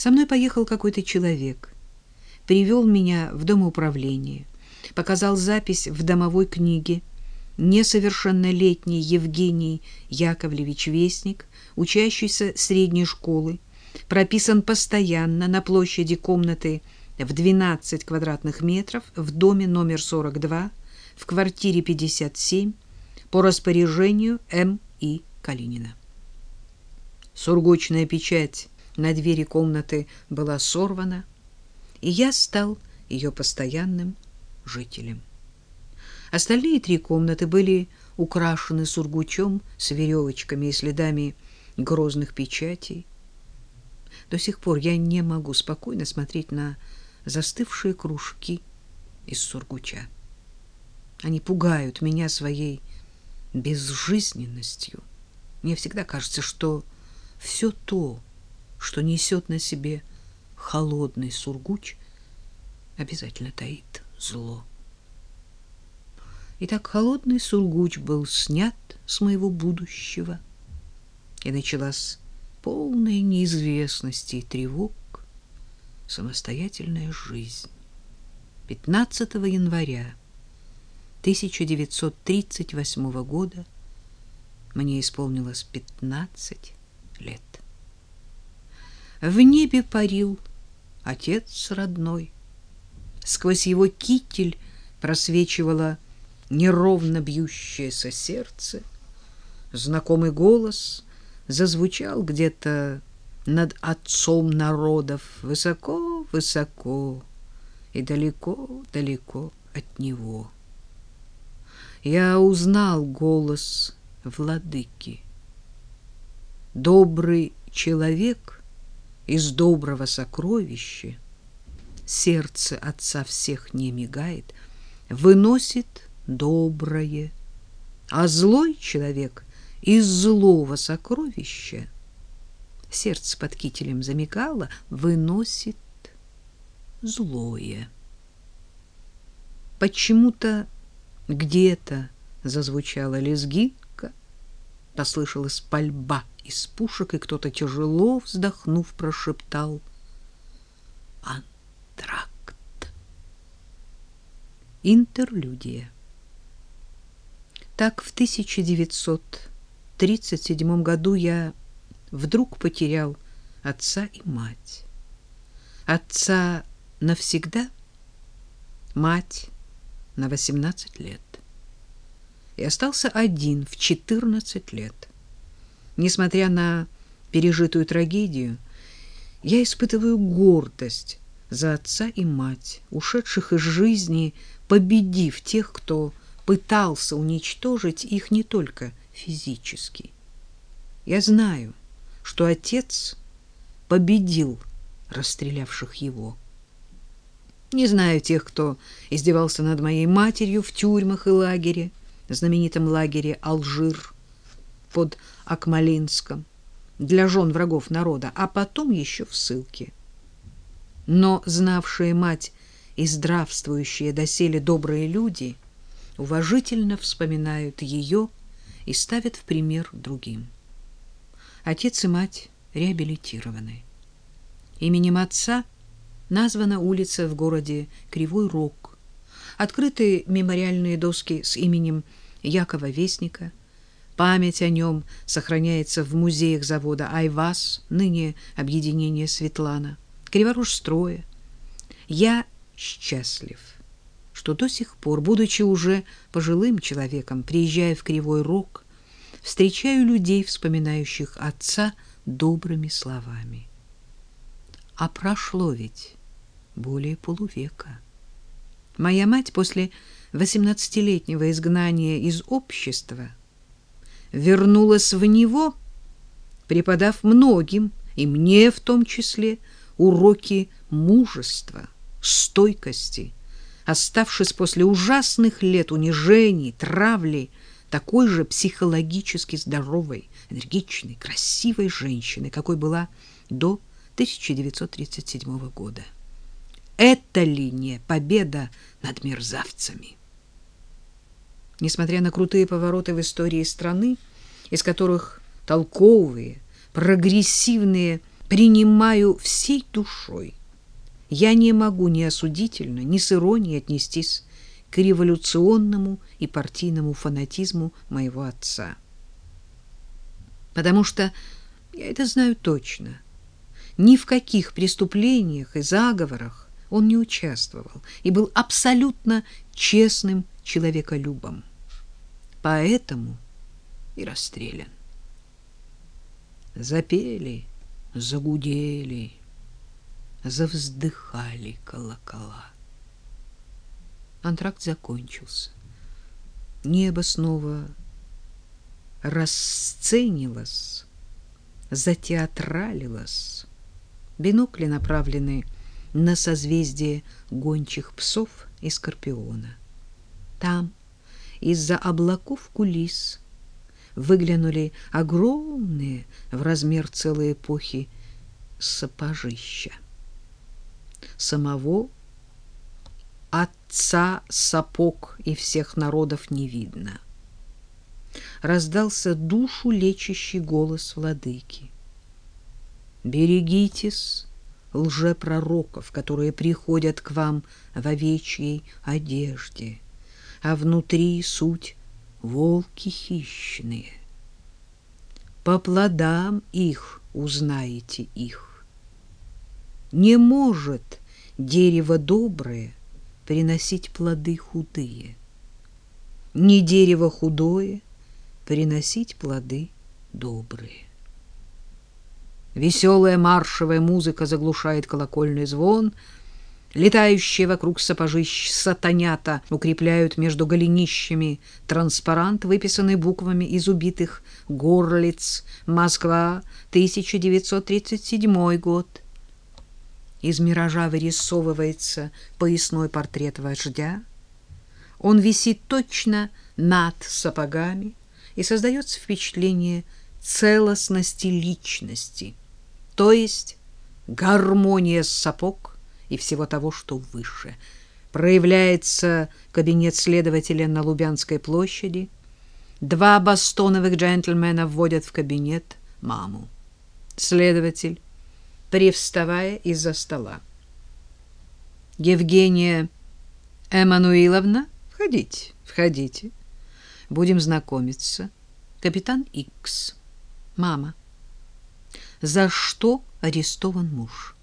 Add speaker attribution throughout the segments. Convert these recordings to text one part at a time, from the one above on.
Speaker 1: Со мной поехал какой-то человек, привел меня в домоуправление, показал запись в домовой книге. Несовершеннолетний Евгений Яковлевич Вестник, учащийся средней школы, прописан постоянно на площади комнаты в 12 квадратных метров в доме номер 42 в квартире 57 по распоряжению М.И. Калинина. Сургучная печать на двери комнаты была сорвана, и я стал ее постоянным жителем. Остальные три комнаты были украшены сургучом с веревочками и следами грозных печатей. До сих пор я не могу спокойно смотреть на застывшие кружки из сургуча. Они пугают меня своей безжизненностью. Мне всегда кажется, что все то, что несет на себе холодный сургуч, обязательно таит зло. Итак, холодный сургуч был снят с моего будущего, и началась полная неизвестности и тревог самостоятельная жизнь. 15 января 1938 года мне исполнилось 15 лет. В небе парил отец родной. Сквозь его китель просвечивало неровно бьющееся сердце. Знакомый голос зазвучал где-то над отцом народов высоко-высоко и далеко-далеко от него. Я узнал голос владыки. Добрый человек из доброго сокровища, сердце отца всех не мигает, выносит доброе, а злой человек из злого сокровища сердце под кителем замигало, выносит злое. Почему-то где-то зазвучала лезгинка, послышалась пальба из пушек, и кто-то тяжело вздохнув прошептал «Антракт». Интерлюдия. Так в 1937 году я вдруг потерял отца и мать. Отца навсегда, мать на 18 лет. И остался один в 14 лет. Несмотря на пережитую трагедию, я испытываю гордость за отца и мать, ушедших из жизни, победив тех, кто пытался уничтожить их не только физически. Я знаю, что отец победил расстрелявших его. Не знаю тех, кто издевался над моей матерью в тюрьмах и лагере, знаменитом лагере Алжир под Акмалинском для жен врагов народа, а потом еще в ссылке. Но знавшие мать и здравствующие доселе добрые люди уважительно вспоминают ее и ставят в пример другим. Отец и мать реабилитированы. Именем отца названа улица в городе Кривой Рог. Открыты мемориальные доски с именем Якова Вестника. Память о нем сохраняется в музеях завода «Айвас», ныне объединение «Светлана», Криворужстроя. Я счастлив, что до сих пор, будучи уже пожилым человеком, приезжая в Кривой Рог, встречаю людей, вспоминающих отца добрыми словами. А прошло ведь более полувека. Моя мать после восемнадцатилетнего изгнания из общества вернулась в него, преподав многим, и мне в том числе, уроки мужества, стойкости, оставшись после ужасных лет унижений, травли, такой же психологически здоровой, энергичной, красивой женщины, какой была до 1937 года. Это ли не победа над мерзавцами? Несмотря на крутые повороты в истории страны, из которых толковые, прогрессивные принимаю всей душой. Я не могу ни осудительно, ни с иронией отнестись к революционному и партийному фанатизму моего отца. Потому что я это знаю точно. Ни в каких преступлениях и заговорах он не участвовал и был абсолютно честным человеколюбом. Поэтому и расстрелян. Запели, загудели, завздыхали колокола. Антракт закончился. Небо снова расценилось, затеатралилось. Бинокли направлены на созвездие гончих псов и скорпиона. Там, из-за облаков кулис, выглянули огромные в размер целой эпохи сапожища. Самого отца сапог и всех народов не видно. Раздался душу лечащий голос владыки. Берегитесь лжепророков, которые приходят к вам в овечьей одежде, а внутри суть волки хищные. По плодам их узнаете их. Не может дерево доброе приносить плоды худые. Не дерево худое приносить плоды добрые. Веселая маршевая музыка заглушает колокольный звон. Летающие вокруг сапожищ сатанята укрепляют между голенищами транспарант, выписанный буквами из убитых горлиц. Москва, 1937 год. Из миража вырисовывается поясной портрет вождя. Он висит точно над сапогами, и создается впечатление целостности личности — то есть гармония сапог и всего того, что выше. Проявляется кабинет следователя на Лубянской площади. Два бастоновых джентльмена вводят в кабинет маму. Следователь, привставая из-за стола. Евгения Эммануиловна, входите, входите. Будем знакомиться. Капитан Икс. Мама за что арестован муж.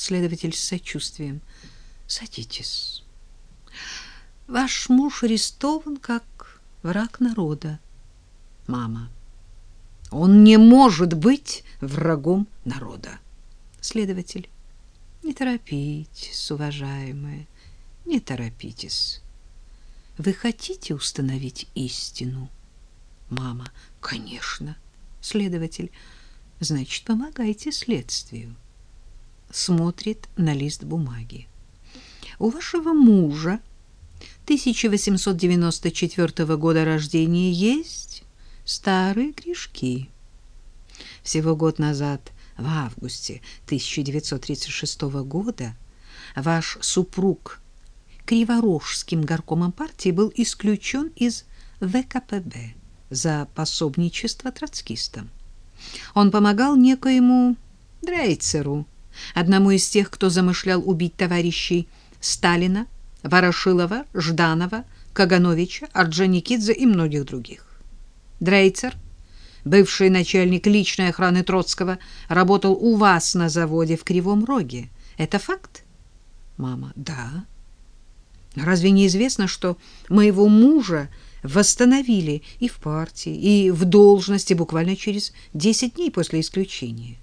Speaker 1: Следователь с сочувствием. Садитесь. Ваш муж арестован как враг народа. Мама. Он не может быть врагом народа. Следователь. Не торопитесь, уважаемые, не торопитесь. Вы хотите установить истину? Мама. Конечно. Следователь значит, помогайте следствию. Смотрит на лист бумаги. У вашего мужа 1894 года рождения есть старые грешки. Всего год назад, в августе 1936 года, ваш супруг Криворожским горкомом партии был исключен из ВКПБ за пособничество троцкистам. Он помогал некоему Дрейцеру, одному из тех, кто замышлял убить товарищей Сталина, Ворошилова, Жданова, Кагановича, Орджоникидзе и многих других. Дрейцер, бывший начальник личной охраны Троцкого, работал у вас на заводе в Кривом Роге. Это факт? Мама: Да. Разве не известно, что моего мужа восстановили и в партии, и в должности буквально через 10 дней после исключения.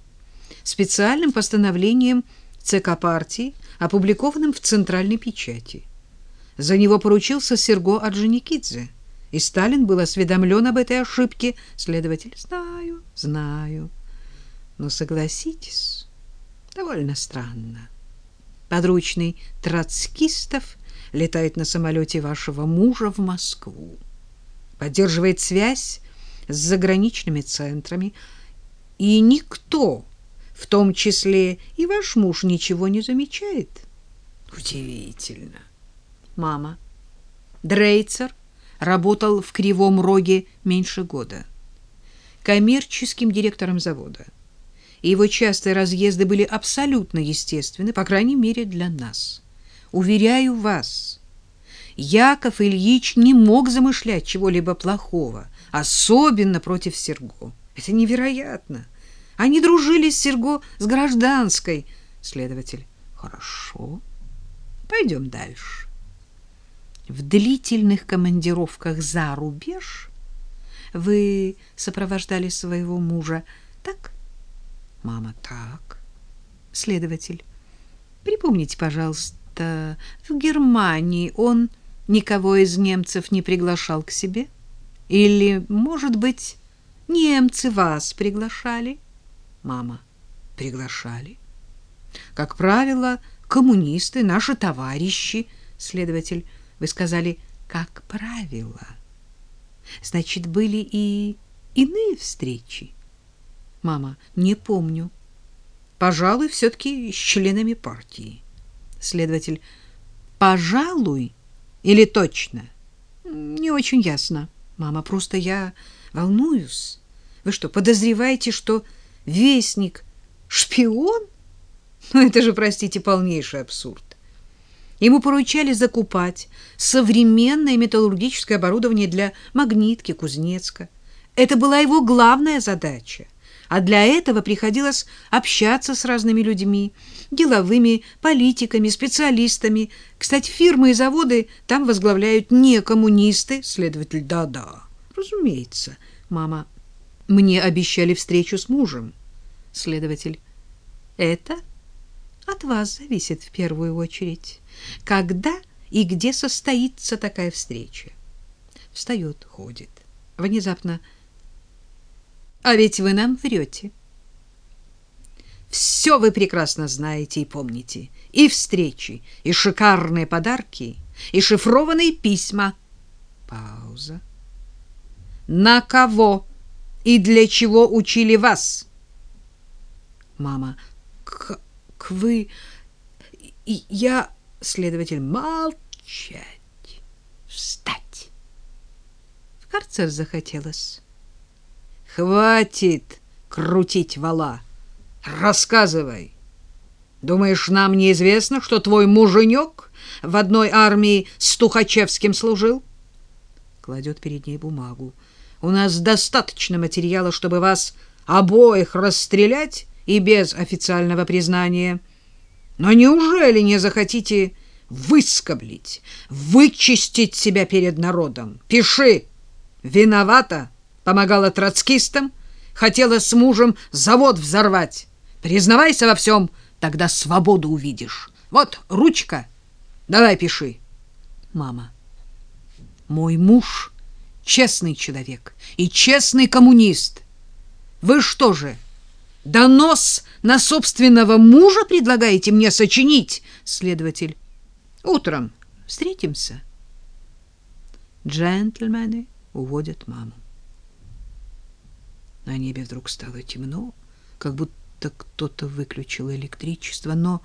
Speaker 1: Специальным постановлением ЦК партии, опубликованным в центральной печати. За него поручился Серго Орджоникидзе, и Сталин был осведомлен об этой ошибке. Следователь, знаю, знаю. Но согласитесь, довольно странно. Подручный троцкистов летает на самолете вашего мужа в Москву поддерживает связь с заграничными центрами, и никто, в том числе и ваш муж, ничего не замечает. Удивительно. Мама. Дрейцер работал в Кривом Роге меньше года. Коммерческим директором завода. и его частые разъезды были абсолютно естественны, по крайней мере, для нас. Уверяю вас, Яков Ильич не мог замышлять чего-либо плохого, особенно против Серго. Это невероятно. Они дружили с Серго с гражданской. Следователь. Хорошо. Пойдем дальше. В длительных командировках за рубеж вы сопровождали своего мужа, так? Мама, так. Следователь. Припомните, пожалуйста, в Германии он никого из немцев не приглашал к себе? Или, может быть, немцы вас приглашали? Мама. Приглашали. Как правило, коммунисты, наши товарищи. Следователь, вы сказали, как правило. Значит, были и иные встречи? Мама, не помню. Пожалуй, все-таки с членами партии. Следователь, пожалуй или точно? Не очень ясно. Мама, просто я волнуюсь. Вы что, подозреваете, что вестник шпион? Ну, это же, простите, полнейший абсурд. Ему поручали закупать современное металлургическое оборудование для магнитки Кузнецка. Это была его главная задача. А для этого приходилось общаться с разными людьми, деловыми, политиками, специалистами. Кстати, фирмы и заводы там возглавляют не коммунисты. Следователь, да-да, разумеется. Мама, мне обещали встречу с мужем. Следователь, это от вас зависит в первую очередь. Когда и где состоится такая встреча? Встает, ходит. Внезапно. А ведь вы нам врете. Все вы прекрасно знаете и помните. И встречи, и шикарные подарки, и шифрованные письма. Пауза. На кого и для чего учили вас? Мама. К, вы... Я Следователь молчать, встать. В карцер захотелось. Хватит крутить вала. Рассказывай. Думаешь, нам неизвестно, что твой муженек в одной армии с Тухачевским служил? Кладет перед ней бумагу. У нас достаточно материала, чтобы вас обоих расстрелять и без официального признания. Но неужели не захотите выскоблить, вычистить себя перед народом? Пиши. Виновата, помогала троцкистам, хотела с мужем завод взорвать. Признавайся во всем, тогда свободу увидишь. Вот ручка. Давай пиши. Мама. Мой муж честный человек и честный коммунист. Вы что же, Донос на собственного мужа предлагаете мне сочинить, следователь. Утром встретимся. Джентльмены уводят маму. На небе вдруг стало темно, как будто кто-то выключил электричество, но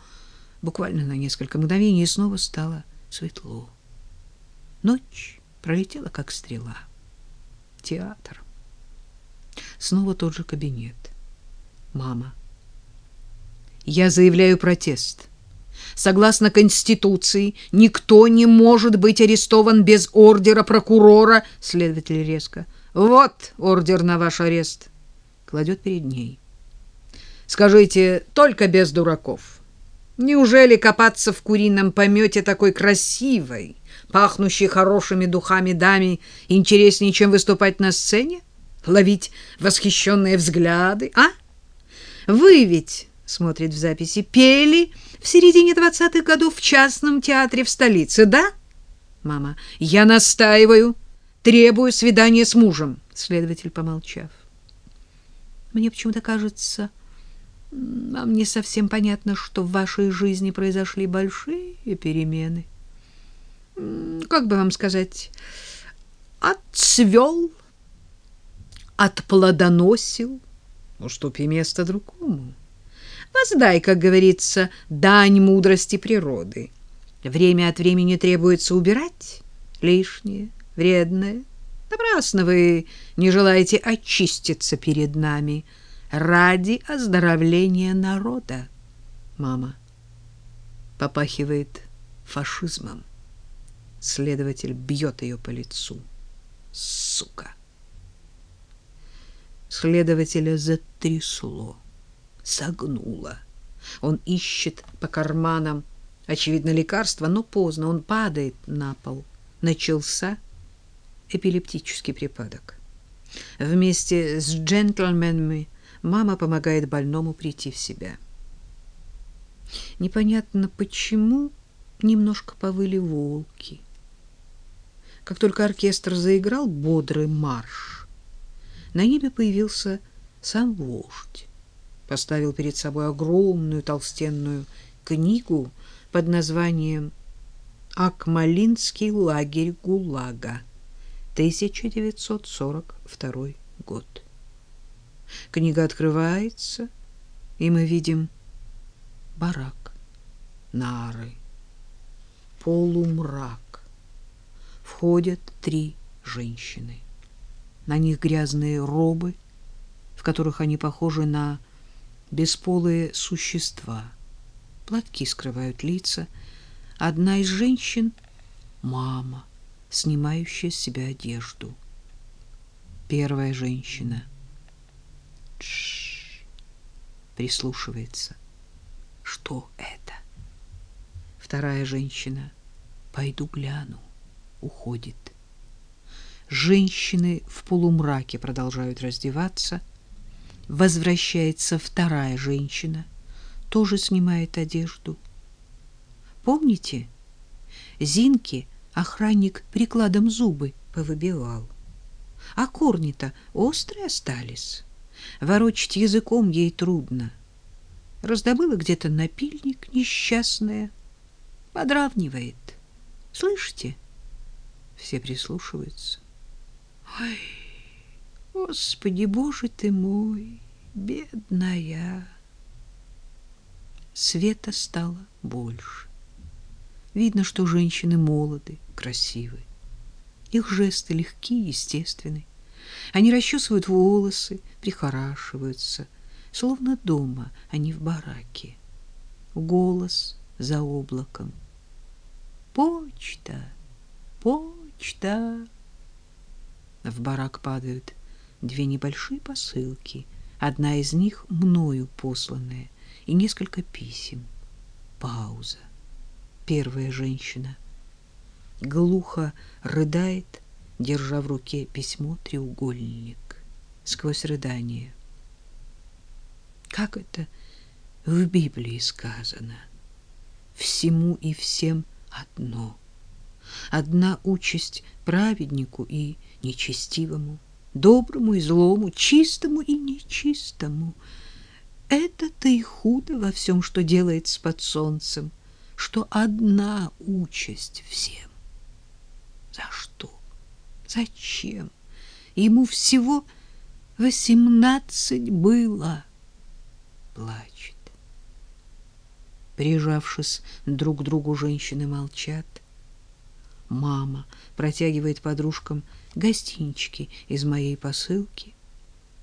Speaker 1: буквально на несколько мгновений снова стало светло. Ночь пролетела, как стрела. Театр. Снова тот же кабинет мама. Я заявляю протест. Согласно Конституции, никто не может быть арестован без ордера прокурора, следователь резко. Вот ордер на ваш арест. Кладет перед ней. Скажите, только без дураков. Неужели копаться в курином помете такой красивой, пахнущей хорошими духами даме интереснее, чем выступать на сцене? Ловить восхищенные взгляды, а? Вы ведь, смотрит в записи, пели в середине двадцатых годов в частном театре в столице, да? Мама, я настаиваю, требую свидания с мужем. Следователь, помолчав. Мне почему-то кажется, вам не совсем понятно, что в вашей жизни произошли большие перемены. Как бы вам сказать, отцвел, отплодоносил, уступи место другому. Воздай, как говорится, дань мудрости природы. Время от времени требуется убирать лишнее, вредное. Напрасно вы не желаете очиститься перед нами. Ради оздоровления народа. Мама попахивает фашизмом. Следователь бьет ее по лицу. Сука! Следователя затрясло, согнуло. Он ищет по карманам, очевидно, лекарства, но поздно, он падает на пол. Начался эпилептический припадок. Вместе с джентльменами мама помогает больному прийти в себя. Непонятно почему немножко повыли волки. Как только оркестр заиграл бодрый марш, на небе появился сам вождь. Поставил перед собой огромную толстенную книгу под названием «Акмалинский лагерь ГУЛАГа», 1942 год. Книга открывается, и мы видим барак, нары, полумрак. Входят три женщины. На них грязные робы, в которых они похожи на бесполые существа. Платки скрывают лица. Одна из женщин — мама, снимающая с себя одежду. Первая женщина — прислушивается. Что это? Вторая женщина. Пойду гляну. Уходит. Женщины в полумраке продолжают раздеваться. Возвращается вторая женщина. Тоже снимает одежду. Помните? Зинке охранник прикладом зубы повыбивал. А корни-то острые остались. Ворочить языком ей трудно. — раздобыла где-то напильник несчастная, подравнивает. Слышите? Все прислушиваются. Ой, Господи, Боже ты мой, бедная. Света стало больше. Видно, что женщины молоды, красивы. Их жесты легкие, естественны. Они расчесывают волосы, прихорашиваются — словно дома, а не в бараке. Голос за облаком. Почта, почта. В барак падают две небольшие посылки. Одна из них мною посланная и несколько писем. Пауза. Первая женщина глухо рыдает, держа в руке письмо треугольник. Сквозь рыдание как это в Библии сказано? Всему и всем одно. Одна участь праведнику и нечестивому, доброму и злому, чистому и нечистому. Это-то и худо во всем, что делается под солнцем, что одна участь всем. За что? Зачем? Ему всего восемнадцать было плачет. Прижавшись друг к другу, женщины молчат. Мама протягивает подружкам гостинчики из моей посылки.